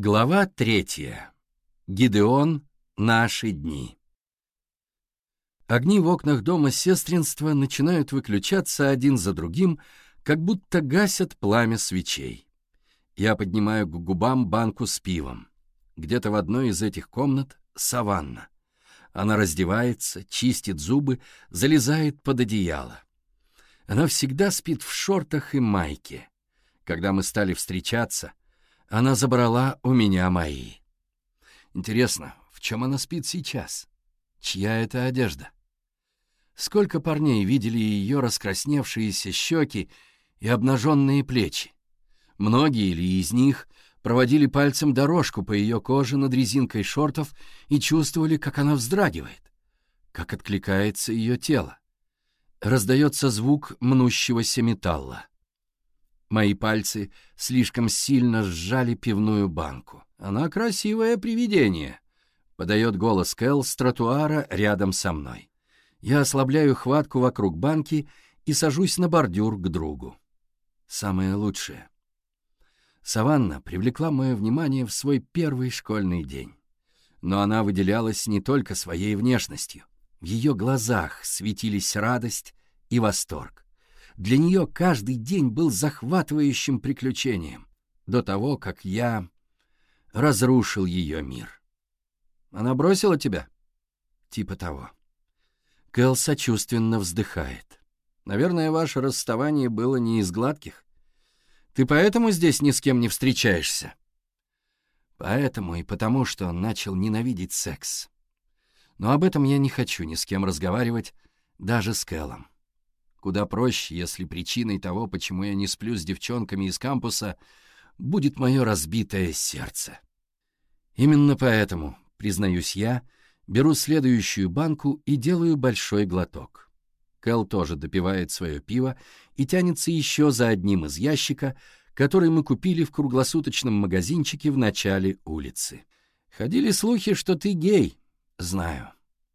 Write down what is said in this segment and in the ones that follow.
Глава третья. Гидеон. Наши дни. Огни в окнах дома сестринства начинают выключаться один за другим, как будто гасят пламя свечей. Я поднимаю к губам банку с пивом. Где-то в одной из этих комнат — саванна. Она раздевается, чистит зубы, залезает под одеяло. Она всегда спит в шортах и майке. Когда мы стали встречаться — она забрала у меня мои. Интересно, в чем она спит сейчас? Чья это одежда? Сколько парней видели ее раскрасневшиеся щеки и обнаженные плечи? Многие ли из них проводили пальцем дорожку по ее коже над резинкой шортов и чувствовали, как она вздрагивает, как откликается ее тело? Раздается звук мнущегося металла. Мои пальцы слишком сильно сжали пивную банку. «Она красивое привидение», — подает голос Кэл с тротуара рядом со мной. Я ослабляю хватку вокруг банки и сажусь на бордюр к другу. Самое лучшее. Саванна привлекла мое внимание в свой первый школьный день. Но она выделялась не только своей внешностью. В ее глазах светились радость и восторг. Для нее каждый день был захватывающим приключением, до того, как я разрушил ее мир. «Она бросила тебя?» Типа того. Кэл сочувственно вздыхает. «Наверное, ваше расставание было не из гладких. Ты поэтому здесь ни с кем не встречаешься?» Поэтому и потому, что он начал ненавидеть секс. Но об этом я не хочу ни с кем разговаривать, даже с Кэллом. Куда проще, если причиной того, почему я не сплю с девчонками из кампуса, будет мое разбитое сердце. Именно поэтому, признаюсь я, беру следующую банку и делаю большой глоток. Кэл тоже допивает свое пиво и тянется еще за одним из ящика, который мы купили в круглосуточном магазинчике в начале улицы. «Ходили слухи, что ты гей». «Знаю.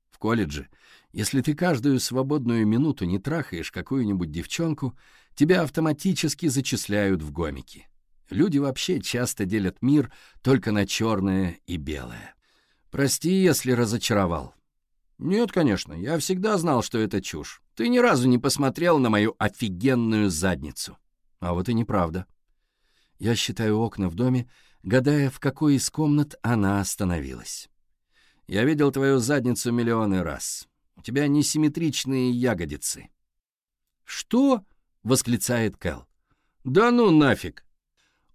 В колледже если ты каждую свободную минуту не трахаешь какую-нибудь девчонку, тебя автоматически зачисляют в гомики. Люди вообще часто делят мир только на черное и белое. Прости, если разочаровал. Нет, конечно, я всегда знал, что это чушь. Ты ни разу не посмотрел на мою офигенную задницу. А вот и неправда. Я считаю окна в доме, гадая, в какой из комнат она остановилась. Я видел твою задницу миллионы раз. Тебя несимметричные ягодицы». «Что?» — восклицает Кэл. «Да ну нафиг!»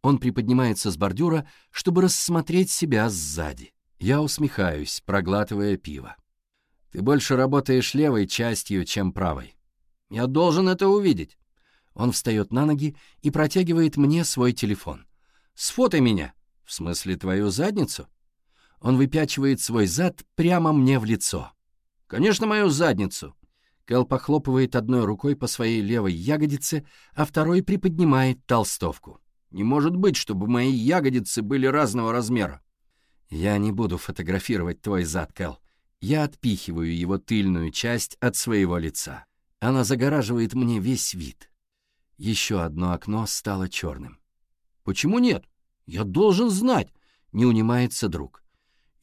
Он приподнимается с бордюра, чтобы рассмотреть себя сзади. Я усмехаюсь, проглатывая пиво. «Ты больше работаешь левой частью, чем правой. Я должен это увидеть». Он встает на ноги и протягивает мне свой телефон. «Сфотай меня!» «В смысле, твою задницу?» Он выпячивает свой зад прямо мне в лицо. «Конечно, мою задницу!» Кэл похлопывает одной рукой по своей левой ягодице, а второй приподнимает толстовку. «Не может быть, чтобы мои ягодицы были разного размера!» «Я не буду фотографировать твой зад, Кэл. Я отпихиваю его тыльную часть от своего лица. Она загораживает мне весь вид. Еще одно окно стало черным. «Почему нет? Я должен знать!» — не унимается друг.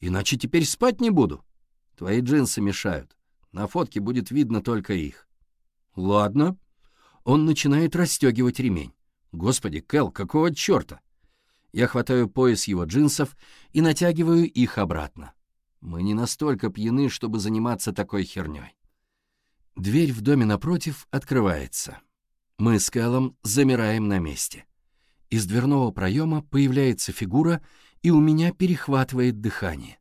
«Иначе теперь спать не буду!» Твои джинсы мешают. На фотке будет видно только их». «Ладно». Он начинает расстегивать ремень. «Господи, Кэл, какого черта?» Я хватаю пояс его джинсов и натягиваю их обратно. Мы не настолько пьяны, чтобы заниматься такой херней. Дверь в доме напротив открывается. Мы с Кэлом замираем на месте. Из дверного проема появляется фигура, и у меня перехватывает дыхание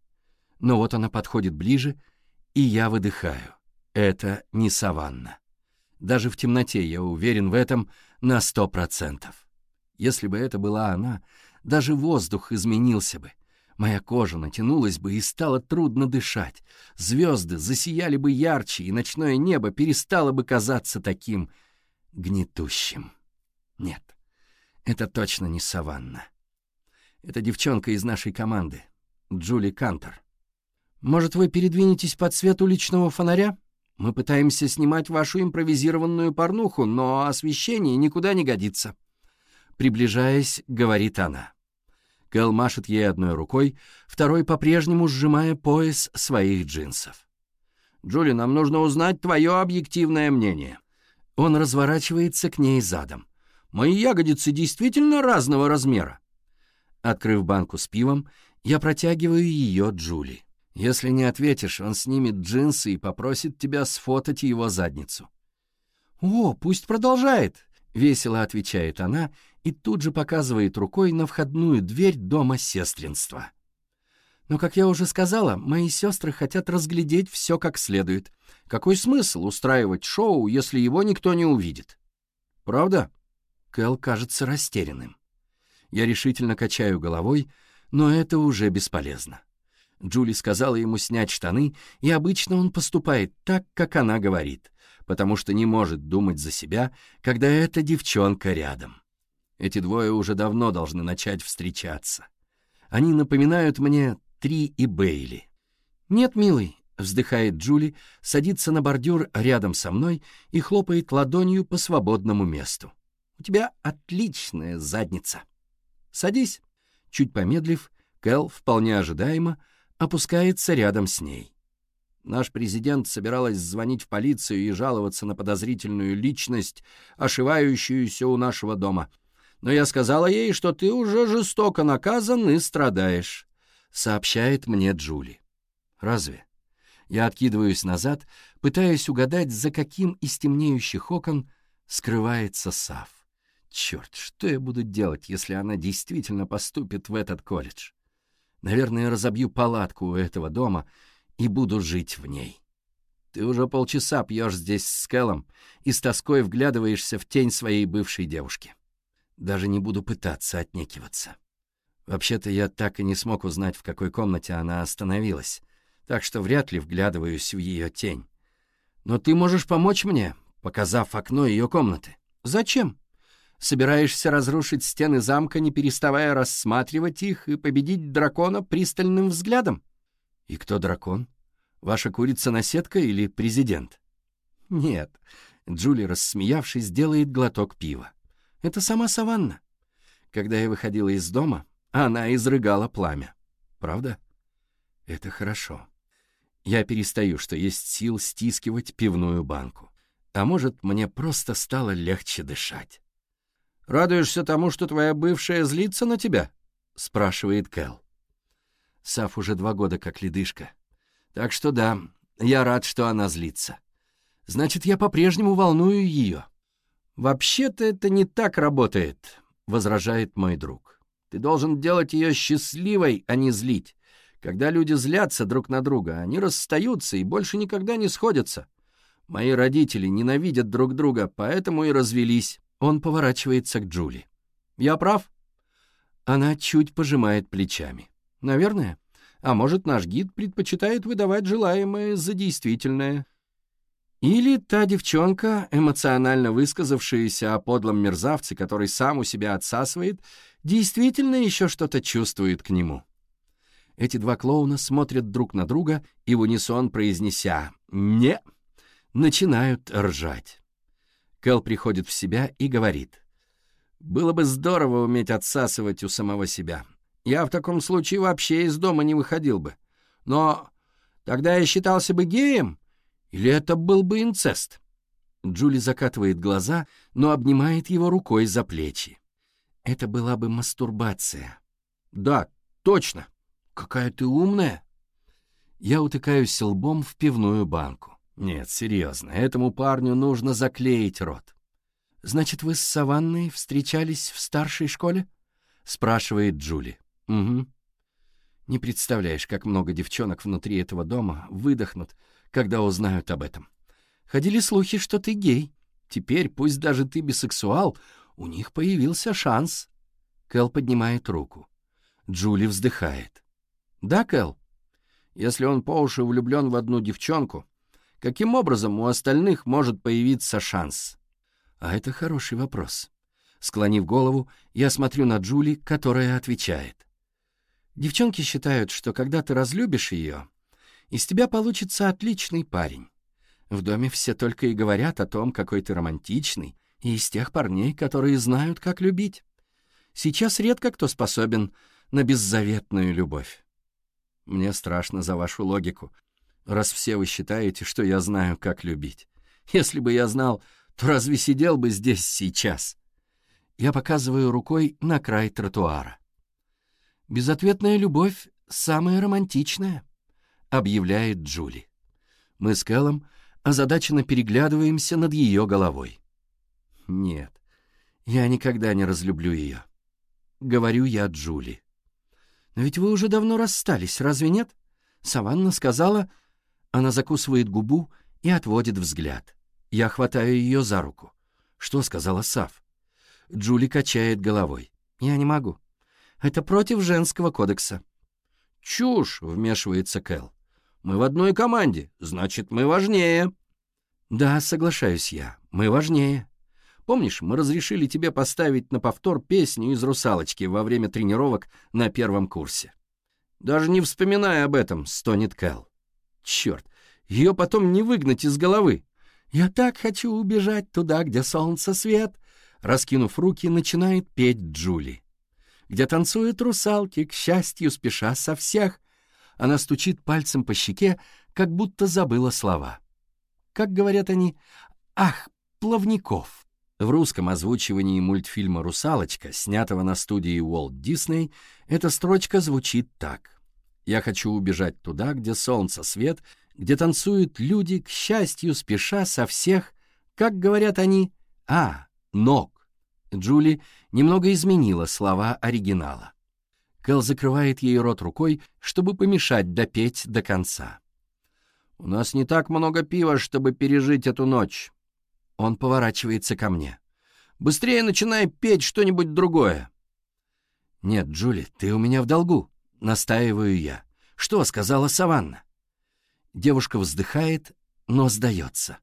но вот она подходит ближе, и я выдыхаю. Это не саванна. Даже в темноте я уверен в этом на сто процентов. Если бы это была она, даже воздух изменился бы. Моя кожа натянулась бы и стало трудно дышать. Звезды засияли бы ярче, и ночное небо перестало бы казаться таким гнетущим. Нет, это точно не саванна. Это девчонка из нашей команды, Джули Кантер. Может, вы передвинетесь под свет уличного фонаря? Мы пытаемся снимать вашу импровизированную порнуху, но освещение никуда не годится». Приближаясь, говорит она. Кэл машет ей одной рукой, второй по-прежнему сжимая пояс своих джинсов. «Джули, нам нужно узнать твое объективное мнение». Он разворачивается к ней задом. «Мои ягодицы действительно разного размера». Открыв банку с пивом, я протягиваю ее Джули. Если не ответишь, он снимет джинсы и попросит тебя сфотать его задницу. «О, пусть продолжает!» — весело отвечает она и тут же показывает рукой на входную дверь дома сестринства. Но, как я уже сказала, мои сестры хотят разглядеть все как следует. Какой смысл устраивать шоу, если его никто не увидит? Правда? Кэл кажется растерянным. Я решительно качаю головой, но это уже бесполезно. Джули сказала ему снять штаны, и обычно он поступает так, как она говорит, потому что не может думать за себя, когда эта девчонка рядом. Эти двое уже давно должны начать встречаться. Они напоминают мне Три и Бейли. «Нет, милый», — вздыхает Джули, садится на бордюр рядом со мной и хлопает ладонью по свободному месту. «У тебя отличная задница». «Садись». Чуть помедлив, Кэл вполне ожидаемо опускается рядом с ней. Наш президент собиралась звонить в полицию и жаловаться на подозрительную личность, ошивающуюся у нашего дома. Но я сказала ей, что ты уже жестоко наказан и страдаешь, сообщает мне Джули. Разве? Я откидываюсь назад, пытаясь угадать, за каким из темнеющих окон скрывается Сав. Черт, что я буду делать, если она действительно поступит в этот колледж? Наверное, разобью палатку у этого дома и буду жить в ней. Ты уже полчаса пьешь здесь с Кэллом и с тоской вглядываешься в тень своей бывшей девушки. Даже не буду пытаться отнекиваться. Вообще-то я так и не смог узнать, в какой комнате она остановилась, так что вряд ли вглядываюсь в ее тень. Но ты можешь помочь мне, показав окно ее комнаты. Зачем? Собираешься разрушить стены замка, не переставая рассматривать их, и победить дракона пристальным взглядом? И кто дракон? Ваша курица-наседка или президент? Нет. Джули, рассмеявшись, делает глоток пива. Это сама саванна. Когда я выходила из дома, она изрыгала пламя. Правда? Это хорошо. Я перестаю, что есть сил стискивать пивную банку. А может, мне просто стало легче дышать. Радуешься тому, что твоя бывшая злится на тебя?» — спрашивает Кэл. Сав уже два года как ледышка. Так что да, я рад, что она злится. Значит, я по-прежнему волную ее. «Вообще-то это не так работает», — возражает мой друг. «Ты должен делать ее счастливой, а не злить. Когда люди злятся друг на друга, они расстаются и больше никогда не сходятся. Мои родители ненавидят друг друга, поэтому и развелись. Он поворачивается к Джули. «Я прав?» Она чуть пожимает плечами. «Наверное. А может, наш гид предпочитает выдавать желаемое за действительное?» Или та девчонка, эмоционально высказавшаяся о подлом мерзавце, который сам у себя отсасывает, действительно еще что-то чувствует к нему. Эти два клоуна смотрят друг на друга и в унисон произнеся «не», начинают ржать. Кэл приходит в себя и говорит. «Было бы здорово уметь отсасывать у самого себя. Я в таком случае вообще из дома не выходил бы. Но тогда я считался бы геем, или это был бы инцест?» Джули закатывает глаза, но обнимает его рукой за плечи. «Это была бы мастурбация». «Да, точно. Какая ты умная!» Я утыкаюсь лбом в пивную банку. Нет, серьезно, этому парню нужно заклеить рот. «Значит, вы с Саванной встречались в старшей школе?» — спрашивает Джули. «Угу». Не представляешь, как много девчонок внутри этого дома выдохнут, когда узнают об этом. Ходили слухи, что ты гей. Теперь, пусть даже ты бисексуал, у них появился шанс. Кэл поднимает руку. Джули вздыхает. «Да, Кэл?» Если он по уши влюблен в одну девчонку, каким образом у остальных может появиться шанс? А это хороший вопрос. Склонив голову, я смотрю на Джули, которая отвечает. Девчонки считают, что когда ты разлюбишь ее, из тебя получится отличный парень. В доме все только и говорят о том, какой ты романтичный, и из тех парней, которые знают, как любить. Сейчас редко кто способен на беззаветную любовь. Мне страшно за вашу логику, раз все вы считаете, что я знаю, как любить. Если бы я знал, то разве сидел бы здесь сейчас? Я показываю рукой на край тротуара. Безответная любовь самая романтичная, объявляет Джули. Мы с Кэллом озадаченно переглядываемся над ее головой. Нет, я никогда не разлюблю ее. Говорю я Джули. Но ведь вы уже давно расстались, разве нет? Саванна сказала, она закусывает губу и отводит взгляд. Я хватаю ее за руку. Что сказала Сав? Джули качает головой. Я не могу. Это против женского кодекса. Чушь, вмешивается Кэл. Мы в одной команде, значит, мы важнее. Да, соглашаюсь я, мы важнее. Помнишь, мы разрешили тебе поставить на повтор песню из «Русалочки» во время тренировок на первом курсе? Даже не вспоминая об этом, стонет Кэл. Черт, ее потом не выгнать из головы. «Я так хочу убежать туда, где солнце свет», — раскинув руки, начинает петь Джули. «Где танцуют русалки, к счастью, спеша со всех». Она стучит пальцем по щеке, как будто забыла слова. Как говорят они, «Ах, плавников!» В русском озвучивании мультфильма «Русалочка», снятого на студии Walt Disney, эта строчка звучит так. Я хочу убежать туда, где солнце свет, где танцуют люди, к счастью, спеша со всех, как говорят они, а, ног. Джули немного изменила слова оригинала. Кэл закрывает ей рот рукой, чтобы помешать допеть до конца. «У нас не так много пива, чтобы пережить эту ночь». Он поворачивается ко мне. «Быстрее начинай петь что-нибудь другое». «Нет, Джули, ты у меня в долгу. Настаиваю я. Что сказала Саванна? Девушка вздыхает, но сдается.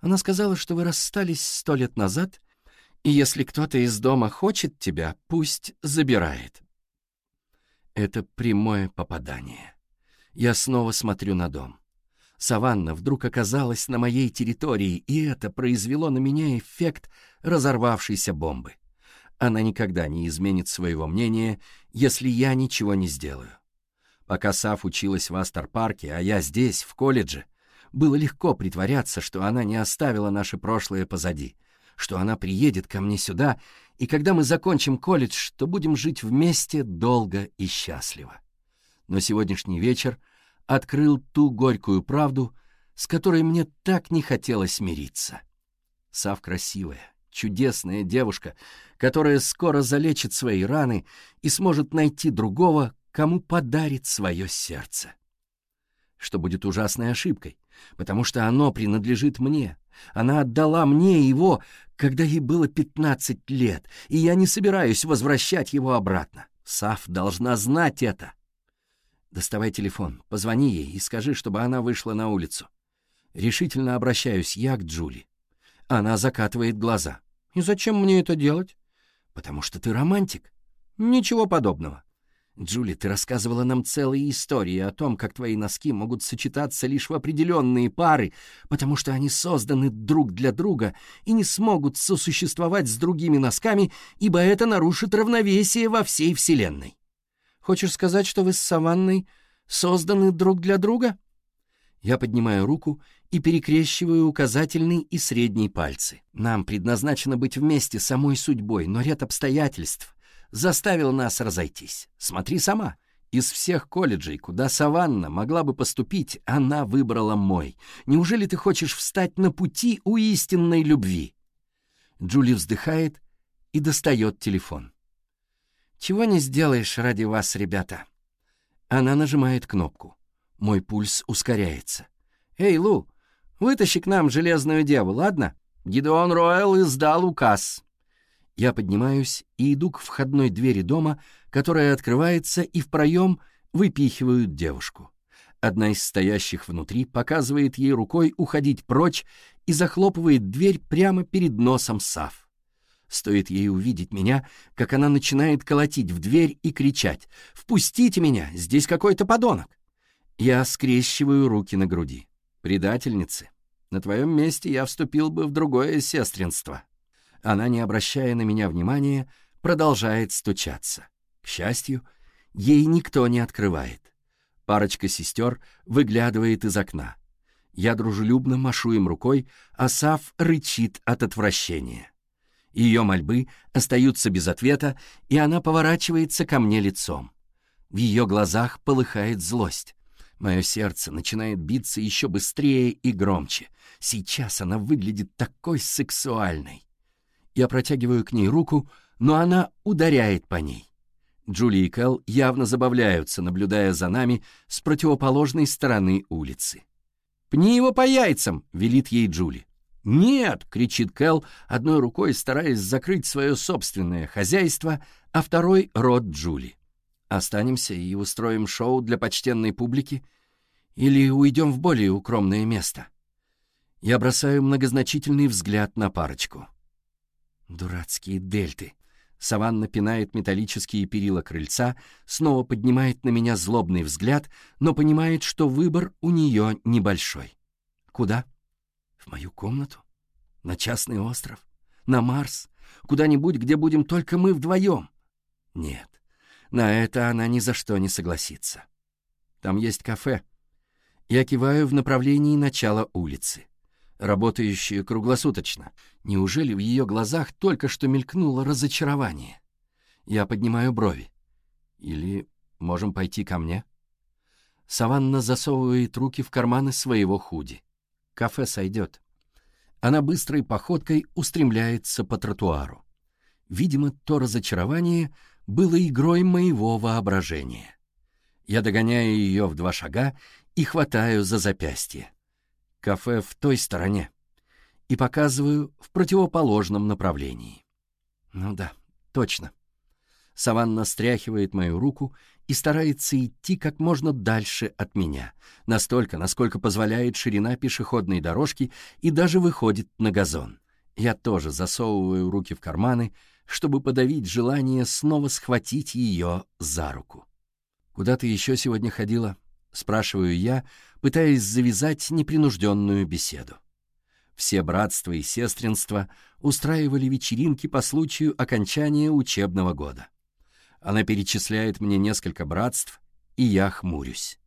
Она сказала, что вы расстались сто лет назад, и если кто-то из дома хочет тебя, пусть забирает. Это прямое попадание. Я снова смотрю на дом. Саванна вдруг оказалась на моей территории, и это произвело на меня эффект разорвавшейся бомбы. Она никогда не изменит своего мнения, если я ничего не сделаю. Пока Саф училась в Астер-парке, а я здесь, в колледже, было легко притворяться, что она не оставила наше прошлое позади, что она приедет ко мне сюда, и когда мы закончим колледж, то будем жить вместе долго и счастливо. Но сегодняшний вечер открыл ту горькую правду, с которой мне так не хотелось мириться. Сав красивая, чудесная девушка, которая скоро залечит свои раны и сможет найти другого, кому подарит свое сердце. Что будет ужасной ошибкой, потому что оно принадлежит мне. Она отдала мне его, когда ей было 15 лет, и я не собираюсь возвращать его обратно. Саф должна знать это. Доставай телефон, позвони ей и скажи, чтобы она вышла на улицу. Решительно обращаюсь я к Джули. Она закатывает глаза. «И зачем мне это делать?» «Потому что ты романтик». «Ничего подобного». «Джули, ты рассказывала нам целые истории о том, как твои носки могут сочетаться лишь в определенные пары, потому что они созданы друг для друга и не смогут сосуществовать с другими носками, ибо это нарушит равновесие во всей Вселенной». «Хочешь сказать, что вы с Саванной созданы друг для друга?» Я поднимаю руку и перекрещиваю указательный и средний пальцы. Нам предназначено быть вместе самой судьбой, но ряд обстоятельств заставил нас разойтись. Смотри сама. Из всех колледжей, куда Саванна могла бы поступить, она выбрала мой. Неужели ты хочешь встать на пути у истинной любви? Джули вздыхает и достает телефон. Чего не сделаешь ради вас, ребята. Она нажимает кнопку. Мой пульс ускоряется. «Эй, Лу, Вытащи к нам железную деву, ладно? Гидеон Роэл издал указ. Я поднимаюсь и иду к входной двери дома, которая открывается, и в проем выпихивают девушку. Одна из стоящих внутри показывает ей рукой уходить прочь и захлопывает дверь прямо перед носом Сав. Стоит ей увидеть меня, как она начинает колотить в дверь и кричать «Впустите меня! Здесь какой-то подонок!» Я скрещиваю руки на груди предательницы. На твоем месте я вступил бы в другое сестринство. Она, не обращая на меня внимания, продолжает стучаться. К счастью, ей никто не открывает. Парочка сестер выглядывает из окна. Я дружелюбно машу им рукой, а Сав рычит от отвращения. Ее мольбы остаются без ответа, и она поворачивается ко мне лицом. В ее глазах полыхает злость. Мое сердце начинает биться еще быстрее и громче. Сейчас она выглядит такой сексуальной. Я протягиваю к ней руку, но она ударяет по ней. Джули и Кэл явно забавляются, наблюдая за нами с противоположной стороны улицы. «Пни его по яйцам!» — велит ей Джули. «Нет!» — кричит Кэл, одной рукой стараясь закрыть свое собственное хозяйство, а второй — рот Джули. Останемся и устроим шоу для почтенной публики или уйдем в более укромное место. Я бросаю многозначительный взгляд на парочку. Дурацкие дельты. Саванна пинает металлические перила крыльца, снова поднимает на меня злобный взгляд, но понимает, что выбор у нее небольшой. Куда? В мою комнату? На частный остров? На Марс? Куда-нибудь, где будем только мы вдвоем? Нет. На это она ни за что не согласится. Там есть кафе. Я киваю в направлении начала улицы, работающие круглосуточно. Неужели в ее глазах только что мелькнуло разочарование? Я поднимаю брови. Или можем пойти ко мне? Саванна засовывает руки в карманы своего худи. Кафе сойдет. Она быстрой походкой устремляется по тротуару. Видимо, то разочарование, было игрой моего воображения. Я догоняю ее в два шага и хватаю за запястье. Кафе в той стороне. И показываю в противоположном направлении. Ну да, точно. Саванна стряхивает мою руку и старается идти как можно дальше от меня, настолько, насколько позволяет ширина пешеходной дорожки и даже выходит на газон. Я тоже засовываю руки в карманы, чтобы подавить желание снова схватить ее за руку. «Куда ты еще сегодня ходила?» — спрашиваю я, пытаясь завязать непринужденную беседу. Все братства и сестринства устраивали вечеринки по случаю окончания учебного года. Она перечисляет мне несколько братств, и я хмурюсь.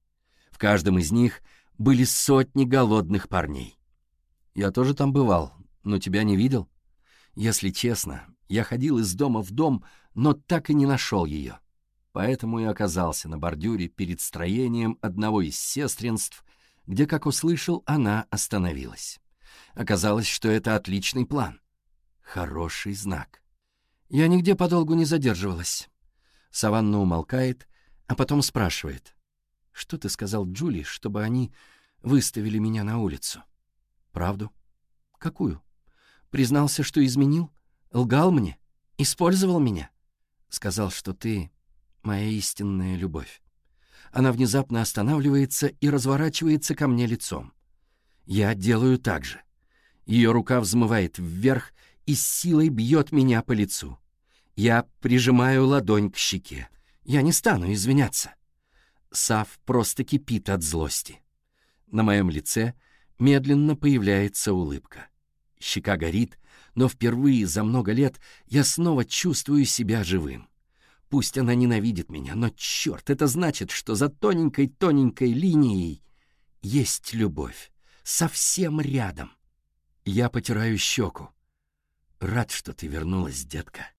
В каждом из них были сотни голодных парней. Я тоже там бывал, но тебя не видел. Если честно, я ходил из дома в дом, но так и не нашел ее. Поэтому и оказался на бордюре перед строением одного из сестринств, где, как услышал, она остановилась. Оказалось, что это отличный план. Хороший знак. Я нигде подолгу не задерживалась. Саванна умолкает, а потом спрашивает. «Что ты сказал Джули, чтобы они выставили меня на улицу?» «Правду?» «Какую?» Признался, что изменил? Лгал мне? Использовал меня? Сказал, что ты — моя истинная любовь. Она внезапно останавливается и разворачивается ко мне лицом. Я делаю так же. Ее рука взмывает вверх и с силой бьет меня по лицу. Я прижимаю ладонь к щеке. Я не стану извиняться. Сав просто кипит от злости. На моем лице медленно появляется улыбка щека горит, но впервые за много лет я снова чувствую себя живым. Пусть она ненавидит меня, но черт, это значит, что за тоненькой-тоненькой линией есть любовь. Совсем рядом. Я потираю щеку. Рад, что ты вернулась, детка.